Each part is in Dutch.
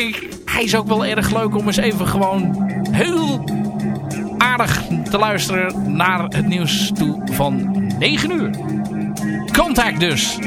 denk, hij is ook wel erg leuk om eens even gewoon heel aardig te luisteren naar het nieuws toe van 9 uur. Contact dus.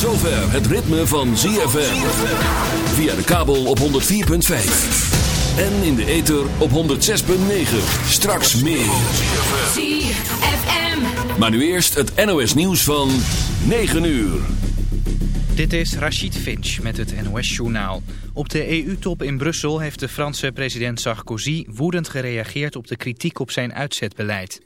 Het ritme van ZFM. Via de kabel op 104.5. En in de ether op 106.9. Straks meer. ZFM. Maar nu eerst het NOS nieuws van 9 uur. Dit is Rachid Finch met het NOS-journaal. Op de EU-top in Brussel heeft de Franse president Sarkozy woedend gereageerd op de kritiek op zijn uitzetbeleid.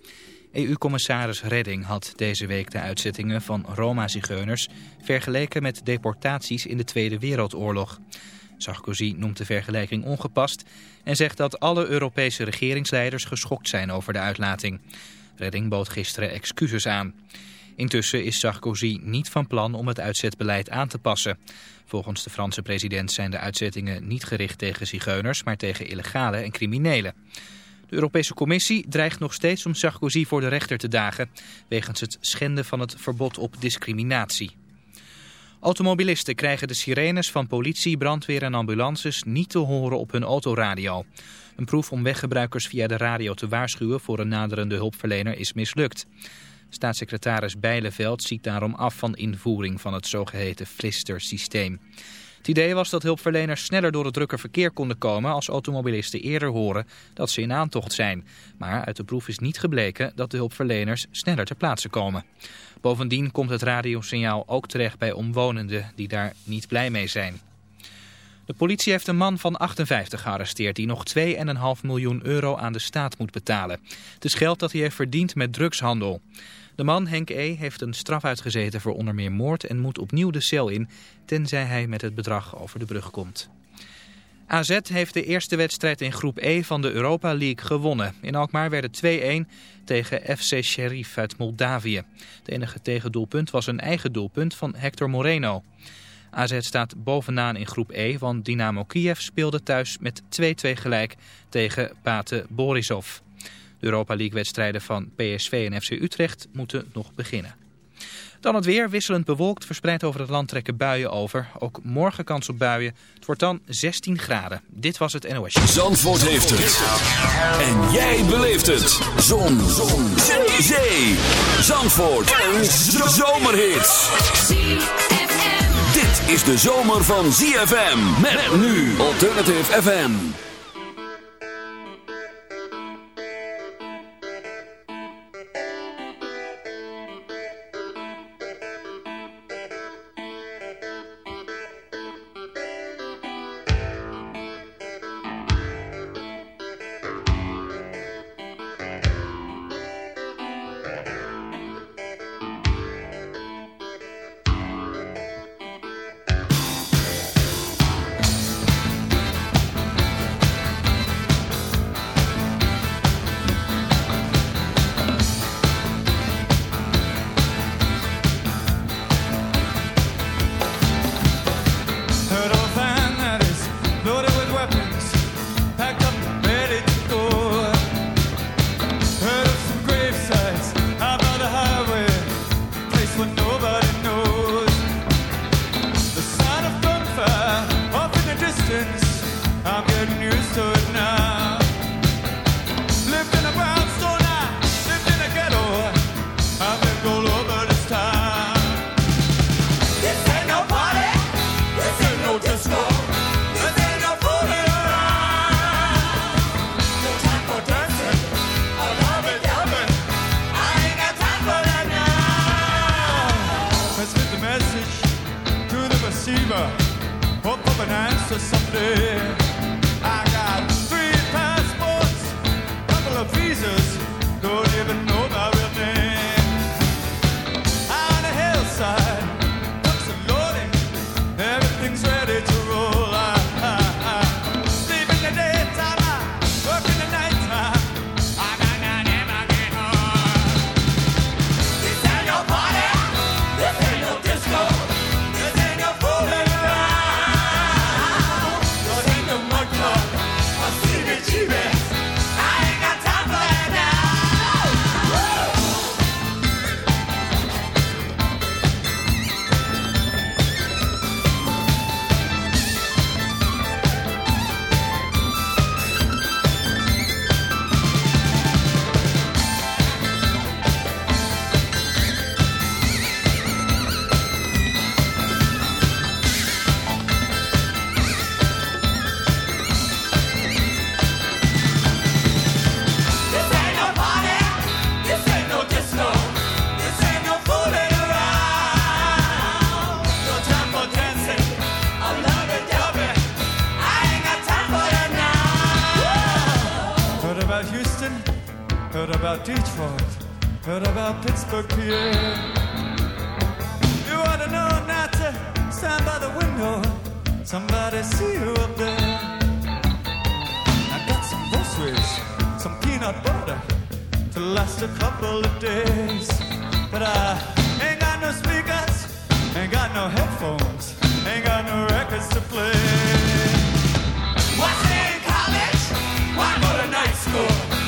EU-commissaris Redding had deze week de uitzettingen van Roma-zigeuners vergeleken met deportaties in de Tweede Wereldoorlog. Sarkozy noemt de vergelijking ongepast en zegt dat alle Europese regeringsleiders geschokt zijn over de uitlating. Redding bood gisteren excuses aan. Intussen is Sarkozy niet van plan om het uitzetbeleid aan te passen. Volgens de Franse president zijn de uitzettingen niet gericht tegen zigeuners, maar tegen illegale en criminelen. De Europese Commissie dreigt nog steeds om Sarkozy voor de rechter te dagen... wegens het schenden van het verbod op discriminatie. Automobilisten krijgen de sirenes van politie, brandweer en ambulances niet te horen op hun autoradio. Een proef om weggebruikers via de radio te waarschuwen voor een naderende hulpverlener is mislukt. Staatssecretaris Bijleveld ziet daarom af van invoering van het zogeheten Flister-systeem. Het idee was dat hulpverleners sneller door het drukke verkeer konden komen als automobilisten eerder horen dat ze in aantocht zijn. Maar uit de proef is niet gebleken dat de hulpverleners sneller ter plaatse komen. Bovendien komt het radiosignaal ook terecht bij omwonenden die daar niet blij mee zijn. De politie heeft een man van 58 gearresteerd die nog 2,5 miljoen euro aan de staat moet betalen. Het is geld dat hij heeft verdiend met drugshandel. De man, Henk E., heeft een straf uitgezeten voor onder meer moord en moet opnieuw de cel in, tenzij hij met het bedrag over de brug komt. AZ heeft de eerste wedstrijd in groep E van de Europa League gewonnen. In Alkmaar werden 2-1 tegen FC Sheriff uit Moldavië. Het enige tegendoelpunt was een eigen doelpunt van Hector Moreno. AZ staat bovenaan in groep E, want Dynamo Kiev speelde thuis met 2-2 gelijk tegen Pate Borisov. Europa League wedstrijden van PSV en FC Utrecht moeten nog beginnen. Dan het weer, wisselend bewolkt, verspreid over het land trekken buien over. Ook morgen kans op buien. Het wordt dan 16 graden. Dit was het NOS. Zandvoort heeft het. En jij beleeft het. Zon. Zon. Zee. Zandvoort. Een zomerhit. Dit is de zomer van ZFM. Met nu Alternative FM. peanut butter to last a couple of days. But I ain't got no speakers, ain't got no headphones, ain't got no records to play. What's in college? Why go to night school?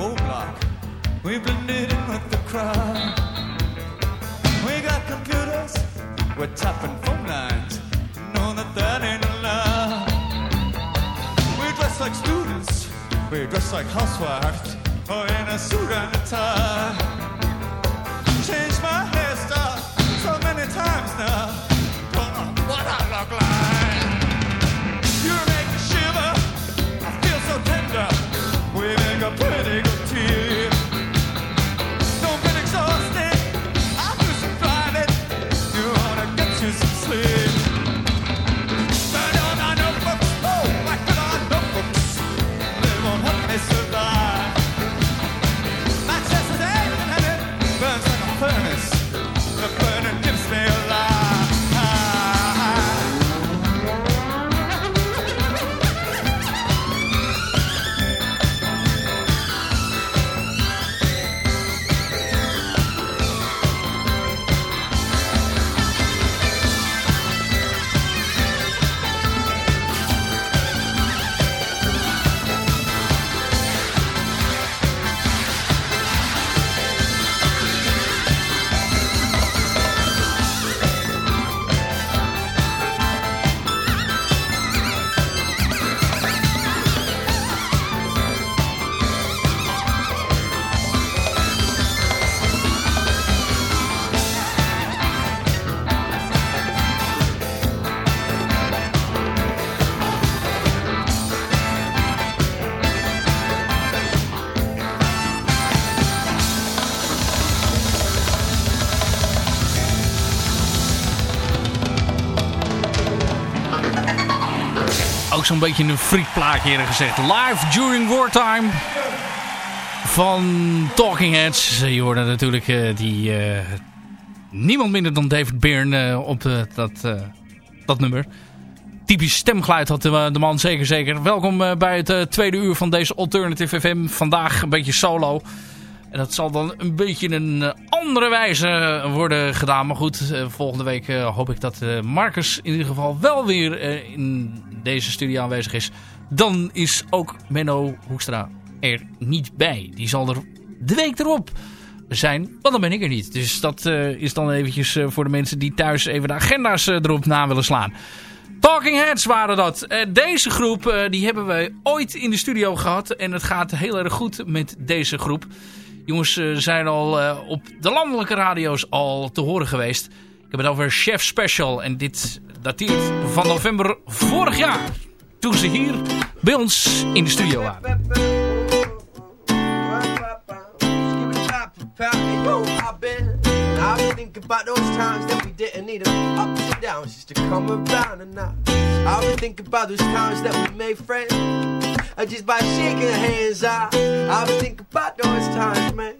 whole block. We blended in with the crowd. We got computers, we're tapping phone lines. Know that that ain't allowed. We dress like students, we dress like housewives, or in a suit and a tie. Changed my hairstyle so many times now. Zo'n beetje een frietplaatje eerder gezegd. Live during wartime van Talking Heads. Je hoorde natuurlijk uh, die uh, niemand minder dan David Byrne uh, op dat, dat nummer. Typisch stemgeluid had de, de, man zeker zeker. Welkom bij het tweede uur van deze Alternative FM. Vandaag een beetje solo. En dat zal dan een beetje een andere wijze worden gedaan. Maar goed, volgende week hoop ik dat Marcus in ieder geval wel weer in deze studio aanwezig is, dan is ook Menno Hoekstra er niet bij. Die zal er de week erop zijn, want dan ben ik er niet. Dus dat uh, is dan eventjes uh, voor de mensen die thuis even de agenda's uh, erop na willen slaan. Talking Heads waren dat. Deze groep die hebben we ooit in de studio gehad. En het gaat heel erg goed met deze groep. Jongens zijn al op de landelijke radio's al te horen geweest. Ik heb het over Chef Special. En dit dateert van november vorig jaar. Toen ze hier bij ons in de studio waren. Been thinking about those times that we didn't need them ups and downs just to come around and now. I've been thinking about those times that we made friends uh, just by shaking hands. I, I've been thinking about those times, man.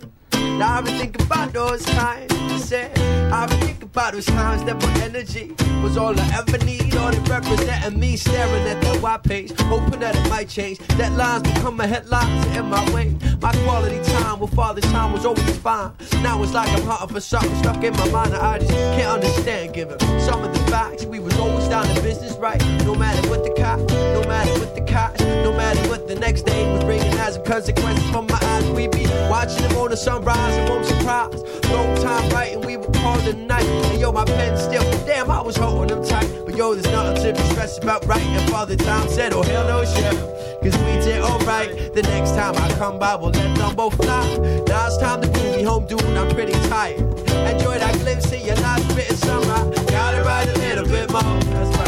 Now I've been thinking about those times. Said, I've been thinking about those times that my energy was all I ever need. All it representing me, staring at that white page, hoping that it might change. That become my headlines in my way. My quality time with father's time was always fine. Now it's like I'm hunting for something stuck in my mind that I just can't understand. Given some of the facts, we was always down to business, right? No matter what the cost, no matter what the cops, no matter what the next day was bringing as a consequence from my eyes, we be watching them on the sunrise surprise, it won't surprise. Long time writing, we would call it a night. And yo, my pen still, damn, I was holding them tight. But yo, there's nothing to be stressed about writing. Father Time said, oh hell no, chef. Cause we did alright. The next time I come by, we'll let them both fly. Now it's time to move me home, dude. I'm pretty tired. Enjoy that glimpse of your last bit of summer. Gotta write a little bit more.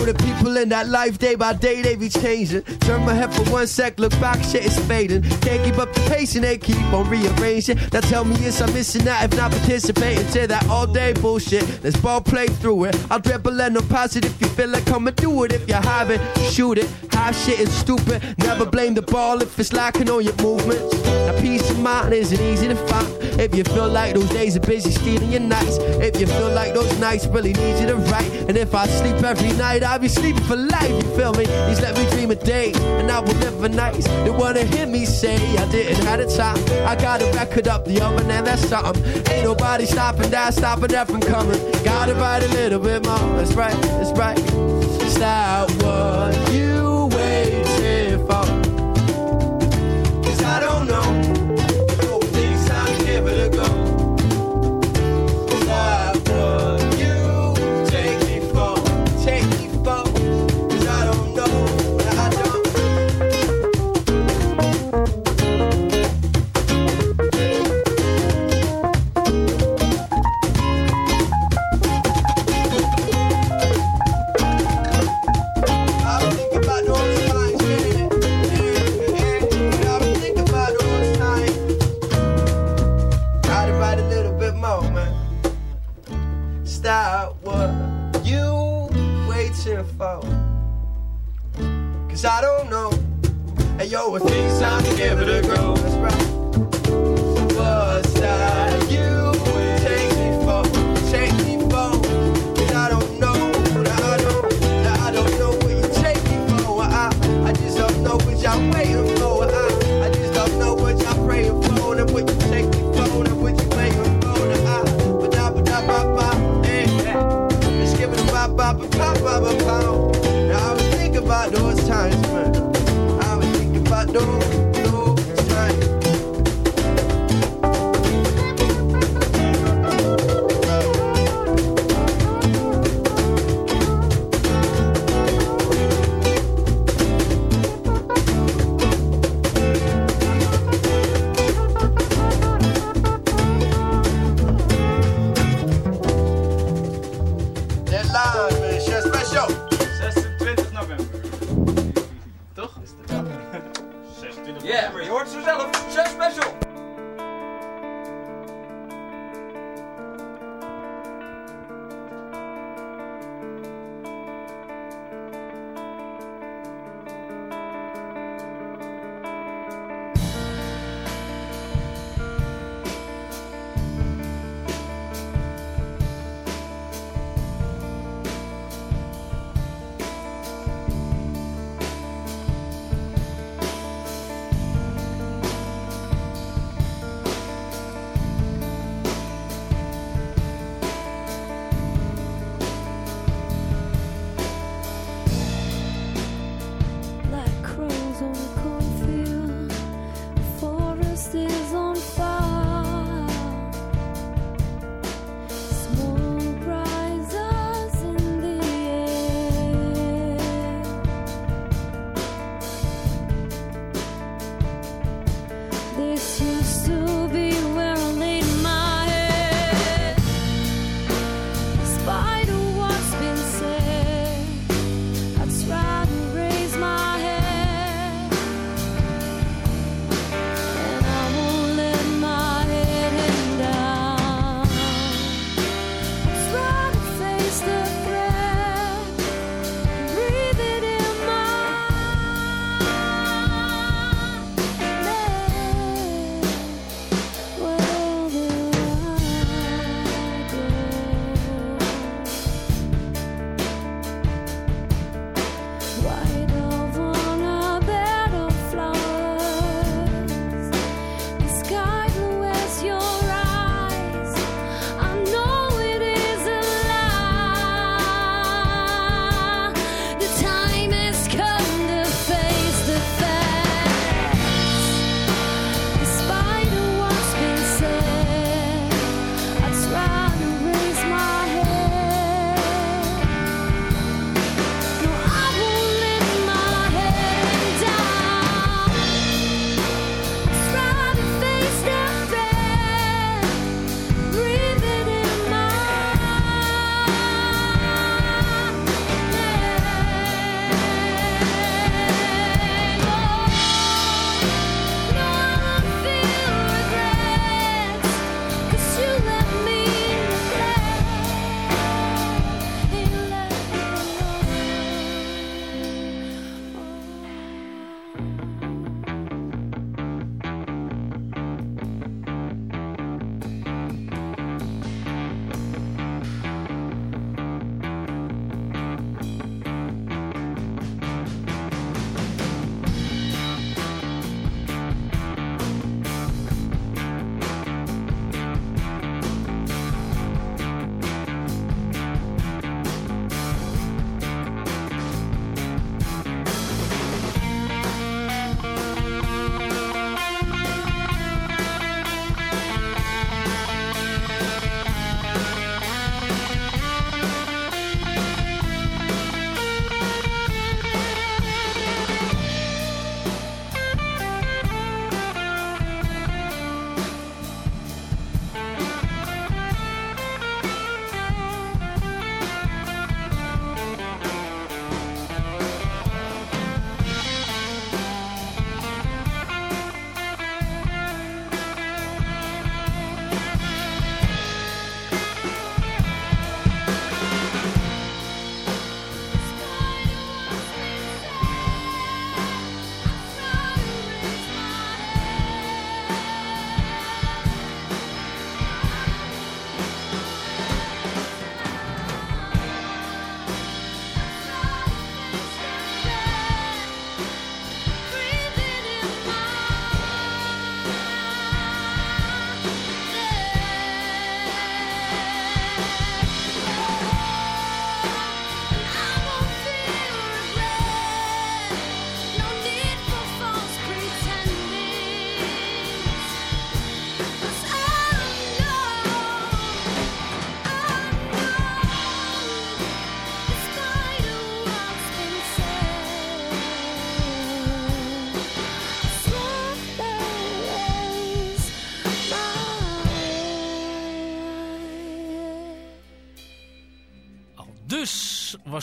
The people in that life day by day they be changing. Turn my head for one sec, look back, shit is fading. Can't keep up the pace and they keep on rearranging. Now tell me yes, I'm missing out if not participating to that all day bullshit. Let's ball play through it. I'll dribble and no positive if you feel like come and do it. If you have it, shoot it. Half shit is stupid. Never blame the ball if it's lacking on your movements. Now peace of mind isn't easy to find. If you feel like those days are busy stealing your nights. If you feel like those nights really need you to write. And if I sleep every night, I'll be sleeping for life, you feel me? He's let me dream a day, and I will live for nights. They wanna hear me say I didn't have the time. I got a record up the oven, and that's something. Ain't nobody stopping that, stopping that from coming. Gotta write a little bit more, that's right, that's right. Stop what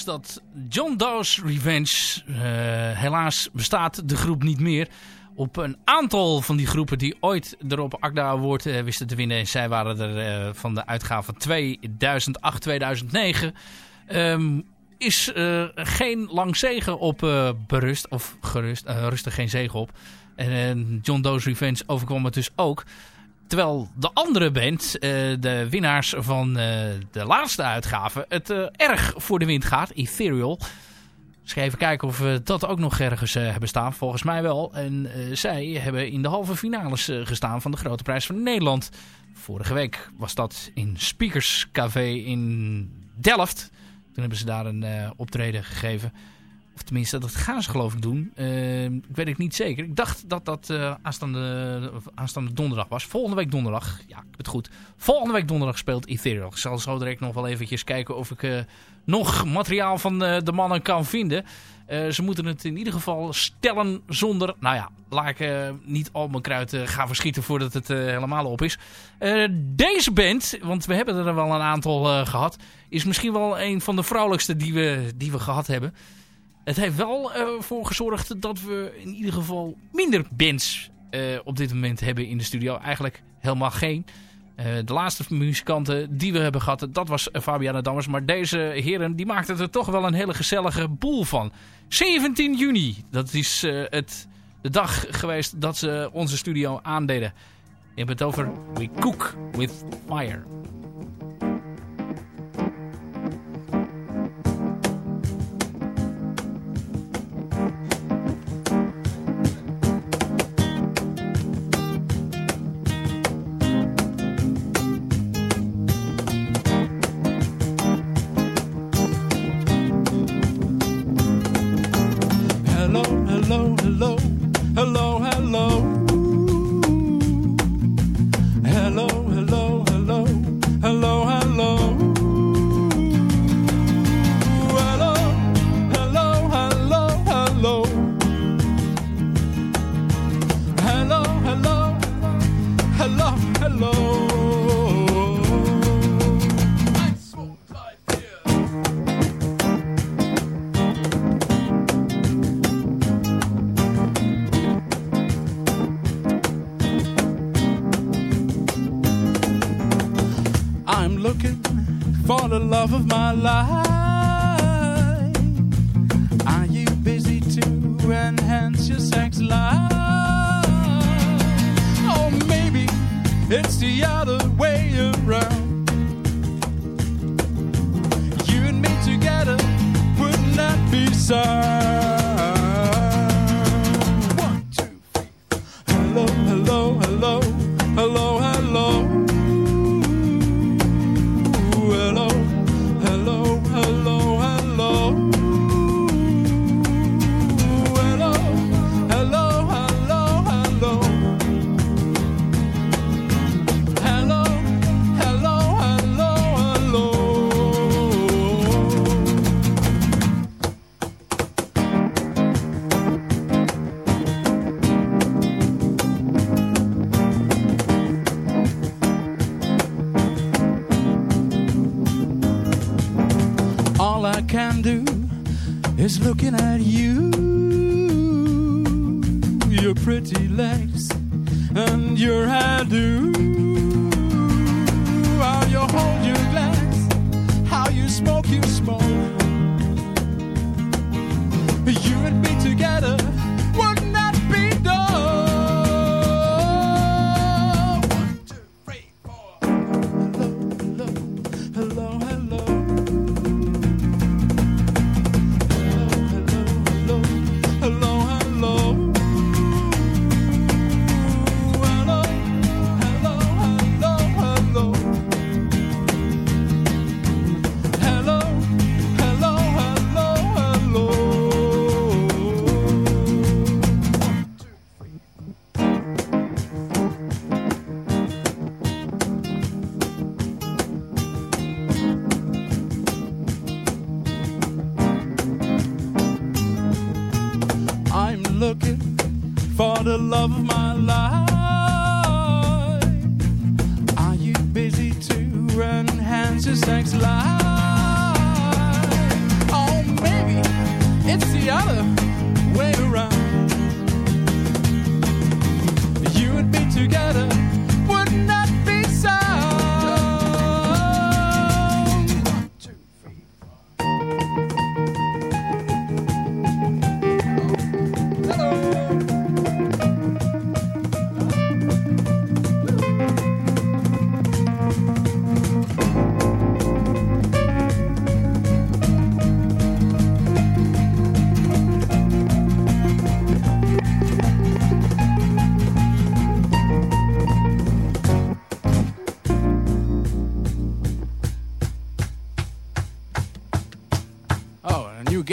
dat John Doe's Revenge. Uh, helaas bestaat de groep niet meer. Op een aantal van die groepen die ooit erop Agda Award uh, wisten te winnen. Zij waren er uh, van de uitgave 2008-2009. Um, is geen lang zegen op berust. Of gerust, rustig geen zegen op. En John Doe's Revenge overkwam het dus ook. Terwijl de andere band, uh, de winnaars van uh, de laatste uitgave, het uh, erg voor de wind gaat. Ethereal. Dus even kijken of we dat ook nog ergens hebben staan. Volgens mij wel. En zij hebben in de halve finales gestaan van de Grote Prijs van Nederland. Vorige week was dat in Speakers Café in Delft. Toen hebben ze daar een optreden gegeven. Of tenminste, dat gaan ze geloof ik doen. Uh, ik weet het niet zeker. Ik dacht dat dat uh, aanstaande, aanstaande donderdag was. Volgende week donderdag. Ja, ik heb het goed. Volgende week donderdag speelt Ethereal. Ik zal zo direct nog wel eventjes kijken of ik uh, nog materiaal van de mannen kan vinden. ze moeten het in ieder geval stellen zonder... Nou ja, laat ik niet al mijn kruid gaan verschieten voordat het helemaal op is. deze band, want we hebben er wel een aantal gehad... is misschien wel een van de vrouwelijkste die we, die we gehad hebben... Het heeft wel uh, voor gezorgd dat we in ieder geval minder bands uh, op dit moment hebben in de studio. Eigenlijk helemaal geen. Uh, de laatste muzikanten die we hebben gehad, dat was Fabiana Dammers. Maar deze heren die maakten er toch wel een hele gezellige boel van. 17 juni, dat is het, de dag geweest dat ze onze studio aandeden. Je hebt het over We Cook With Fire. hello, hello, hello, hello. I'm looking for the love of my life. sir.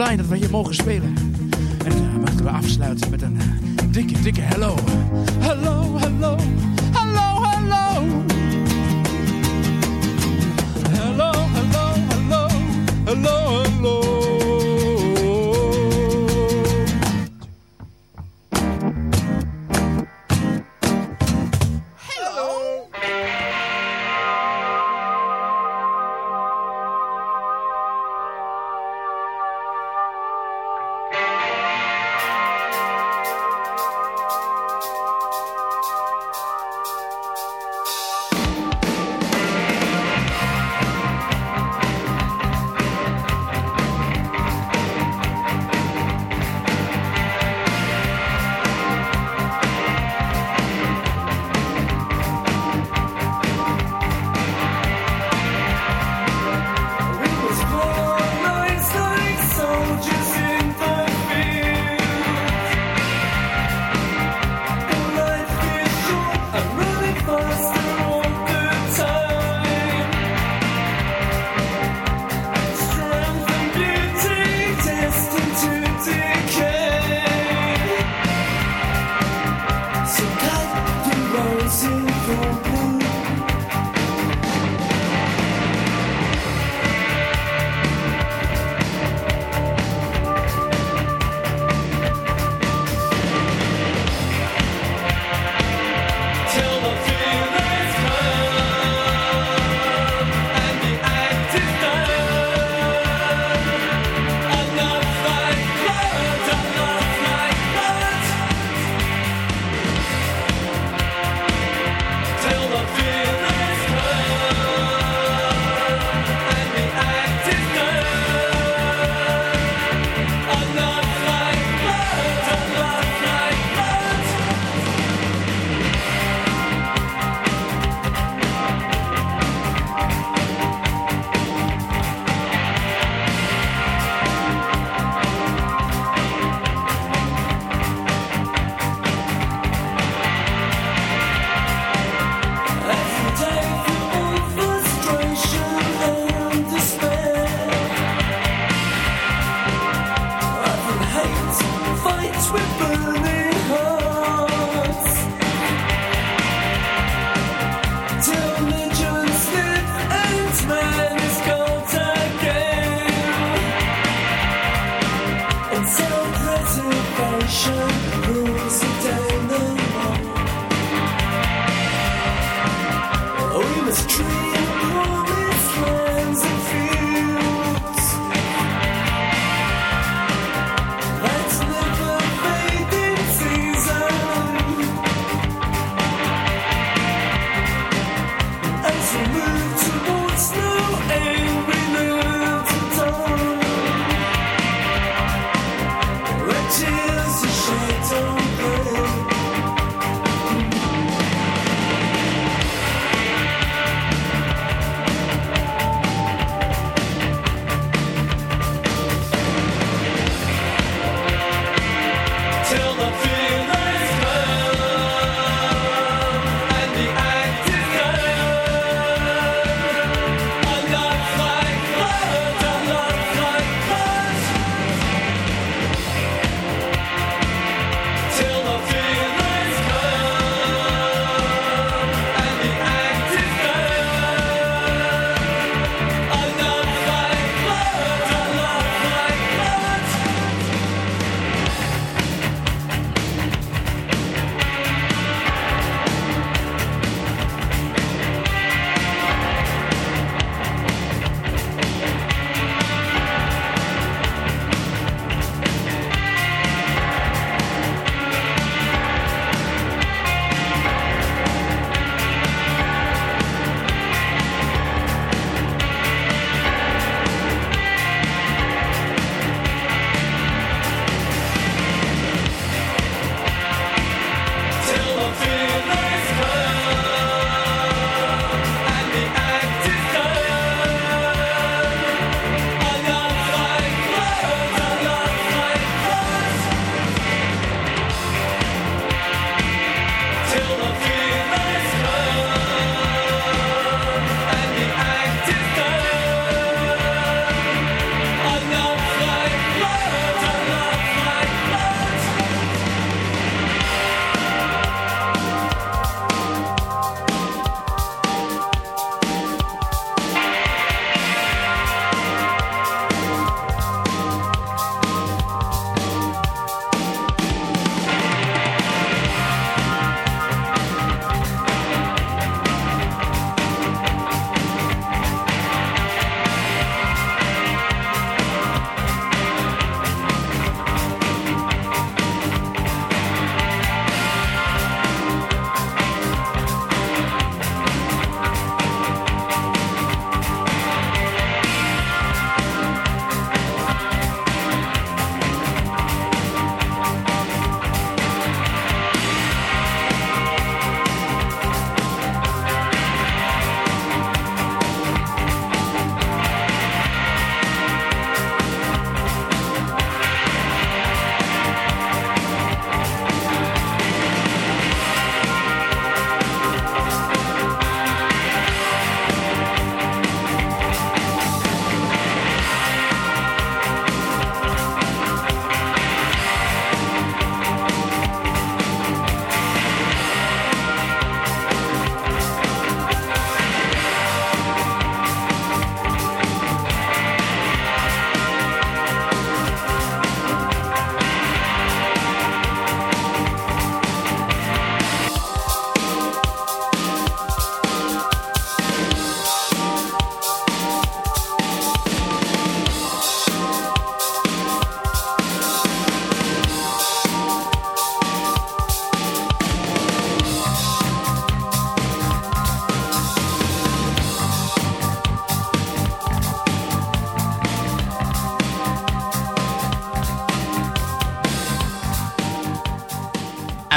Dat we hier mogen spelen. En uh, wachten we afsluiten met een uh, dikke, dikke. Hello, hello, hello,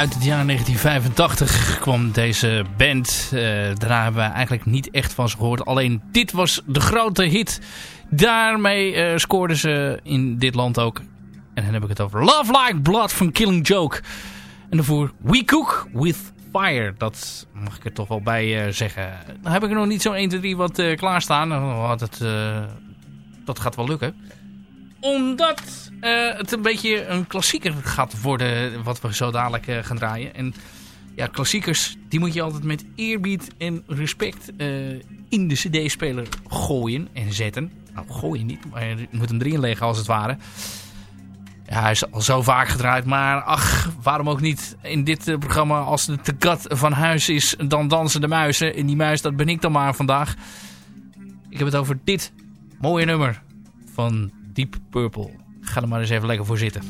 uit het jaar 1985 kwam deze band. Uh, daarna hebben we eigenlijk niet echt van gehoord. Alleen dit was de grote hit. Daarmee uh, scoorden ze in dit land ook. En dan heb ik het over Love Like Blood van Killing Joke. En daarvoor We Cook With Fire. Dat mag ik er toch wel bij uh, zeggen. Dan heb ik er nog niet zo 1, 2, 3 wat klaarstaan. Nou, dat, dat gaat wel lukken omdat uh, het een beetje een klassieker gaat worden wat we zo dadelijk uh, gaan draaien. En ja, klassiekers, die moet je altijd met eerbied en respect uh, in de cd-speler gooien en zetten. Nou, gooien niet, maar je moet hem erin leggen als het ware. Ja, hij is al zo vaak gedraaid, maar ach, waarom ook niet in dit programma als de te kat van huis is, dan dansen de muizen. En die muis, dat ben ik dan maar vandaag. Ik heb het over dit mooie nummer van Deep Purple. Ga er maar eens even lekker voor zitten.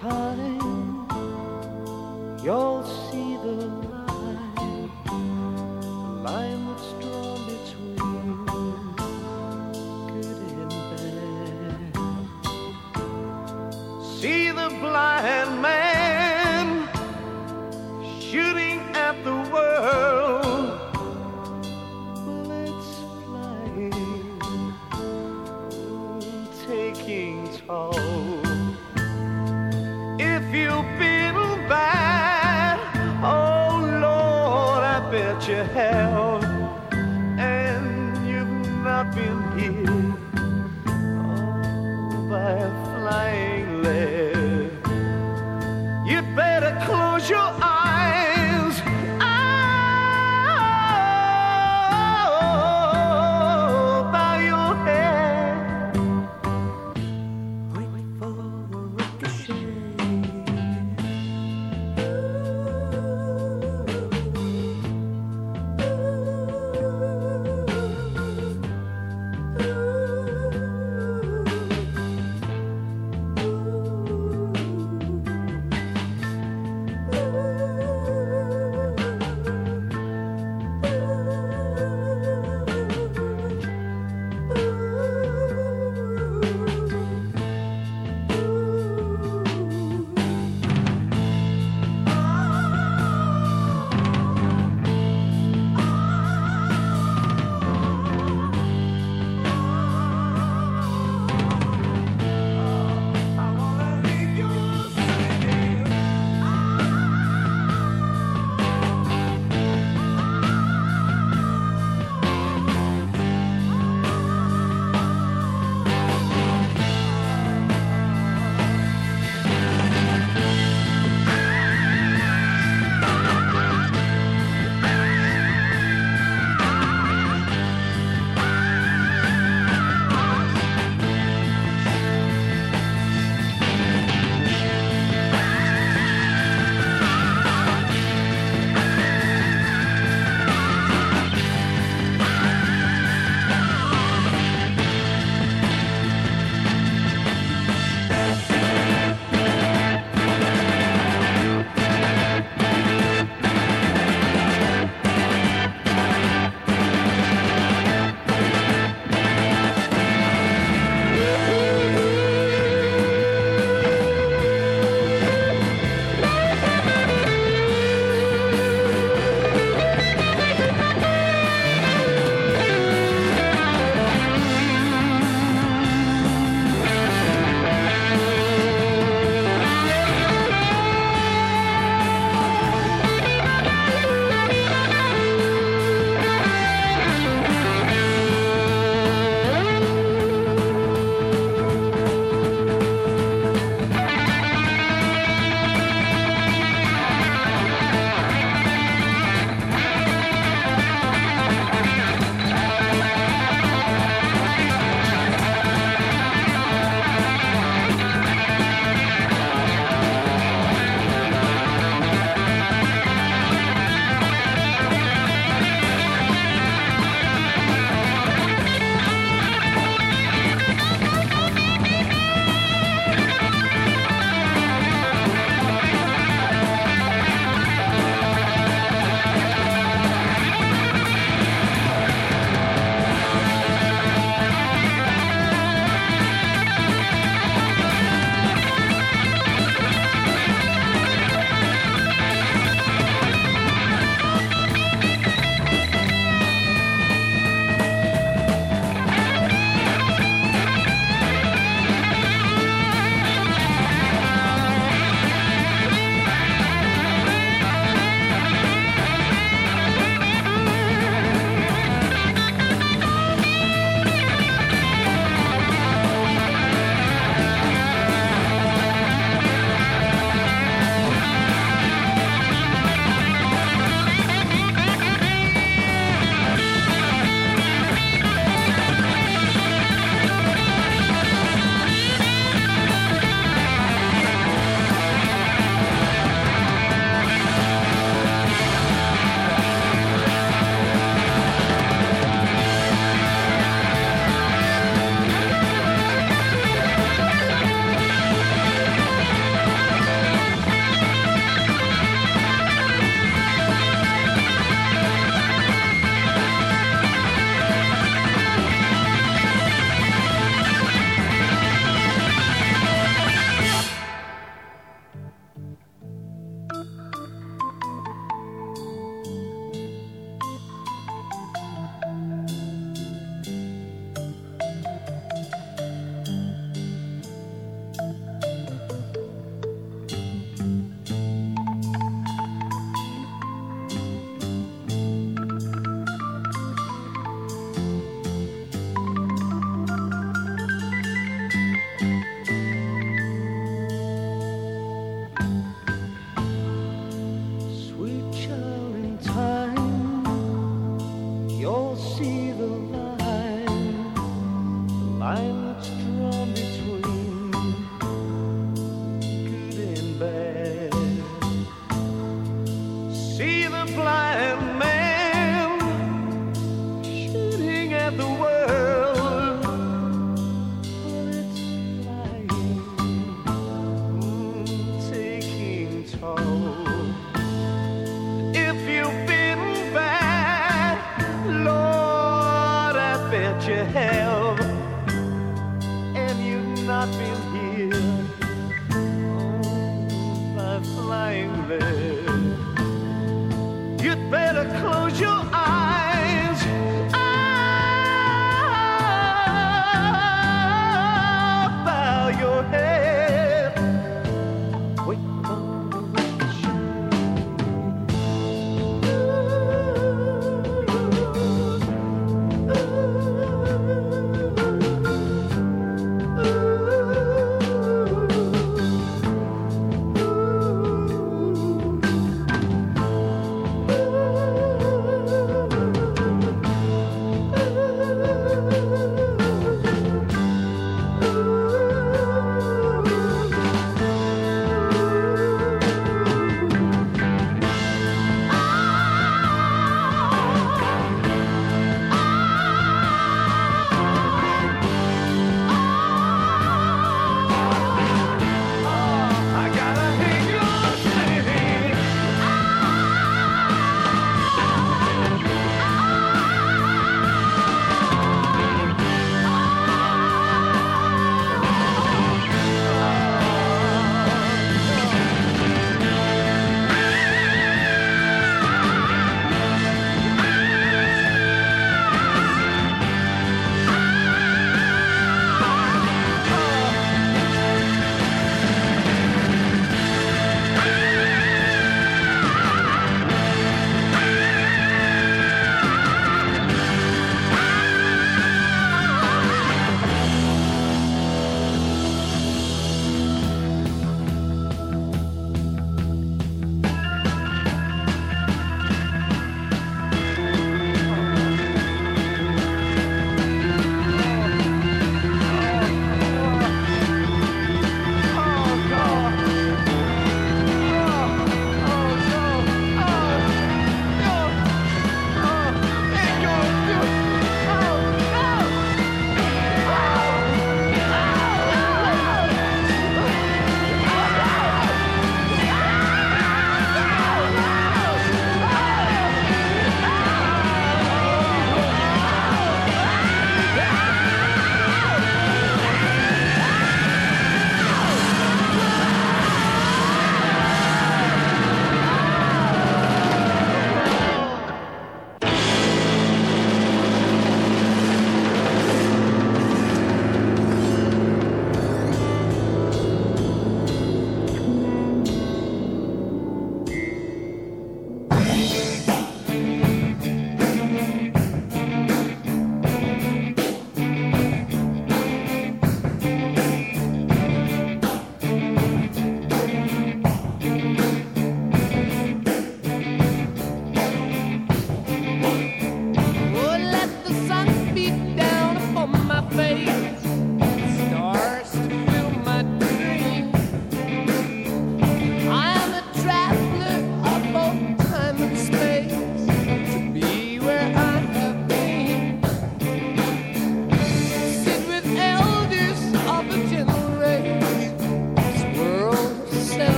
time you'll see.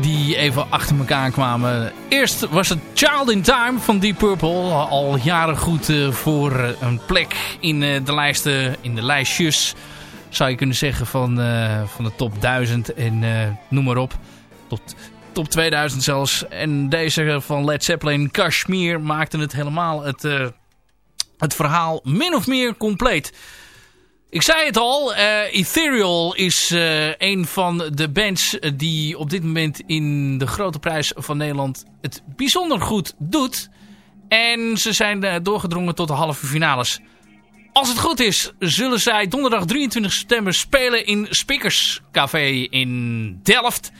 Die even achter elkaar kwamen. Eerst was het Child in Time van Deep Purple. Al jaren goed uh, voor uh, een plek in uh, de lijsten, in de lijstjes. Zou je kunnen zeggen van, van de top 1000 en noem maar op. Tot top 2000 zelfs. En deze van Led Zeppelin, Kashmir, maakte het helemaal het, het verhaal min of meer compleet. Ik zei het al, uh, Ethereal is uh, een van de bands die op dit moment in de grote prijs van Nederland het bijzonder goed doet. En ze zijn doorgedrongen tot de halve finales. Als het goed is, zullen zij donderdag 23 september spelen in Speakers Café in Delft.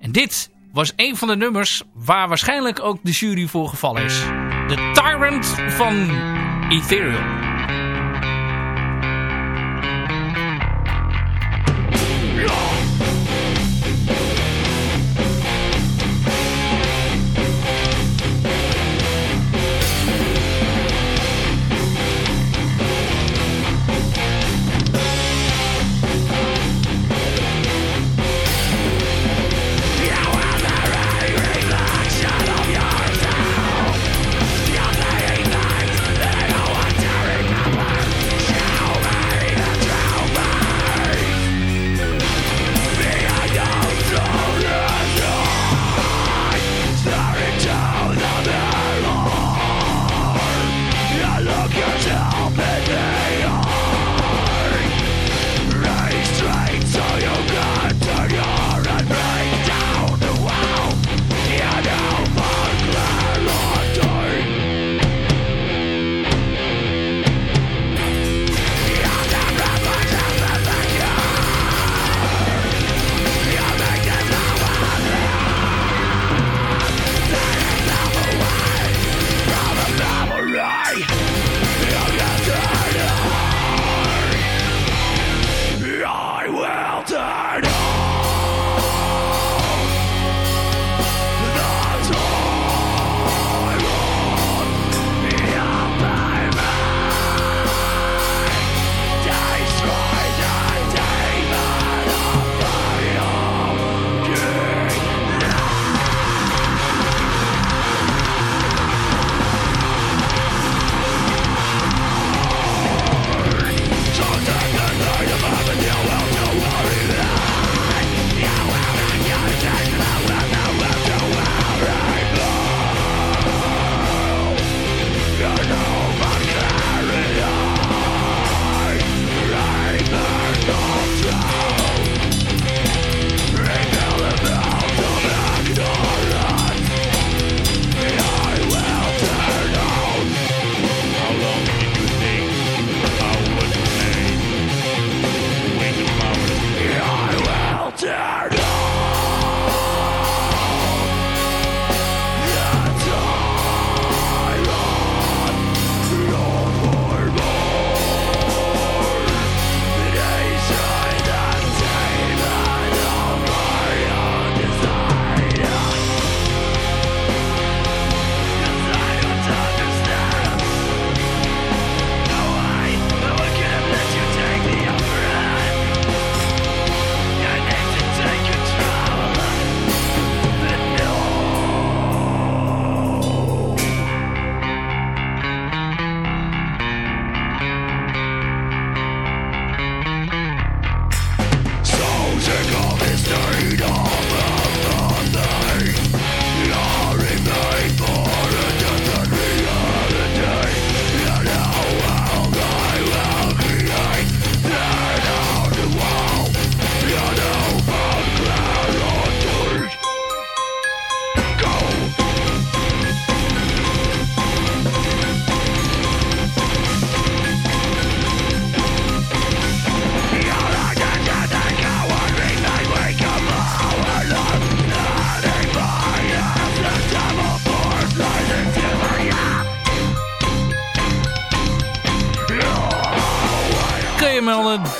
En dit was een van de nummers waar waarschijnlijk ook de jury voor gevallen is. The Tyrant van Ethereal.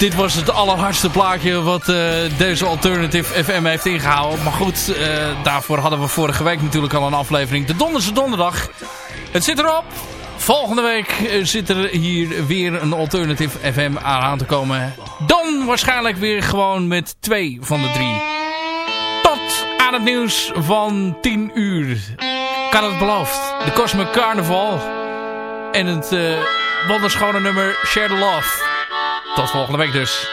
Dit was het allerhardste plaatje wat uh, deze Alternative FM heeft ingehouden. Maar goed, uh, daarvoor hadden we vorige week natuurlijk al een aflevering. De Donderse Donderdag. Het zit erop. Volgende week eh, zit er hier weer een Alternative FM aan te komen. Dan waarschijnlijk weer gewoon met twee van de drie. Tot aan het nieuws van 10 uur. Had het beloofd. De Cosmic Carnival. En het uh, wonderschone nummer Share the Love. Tot volgende week dus.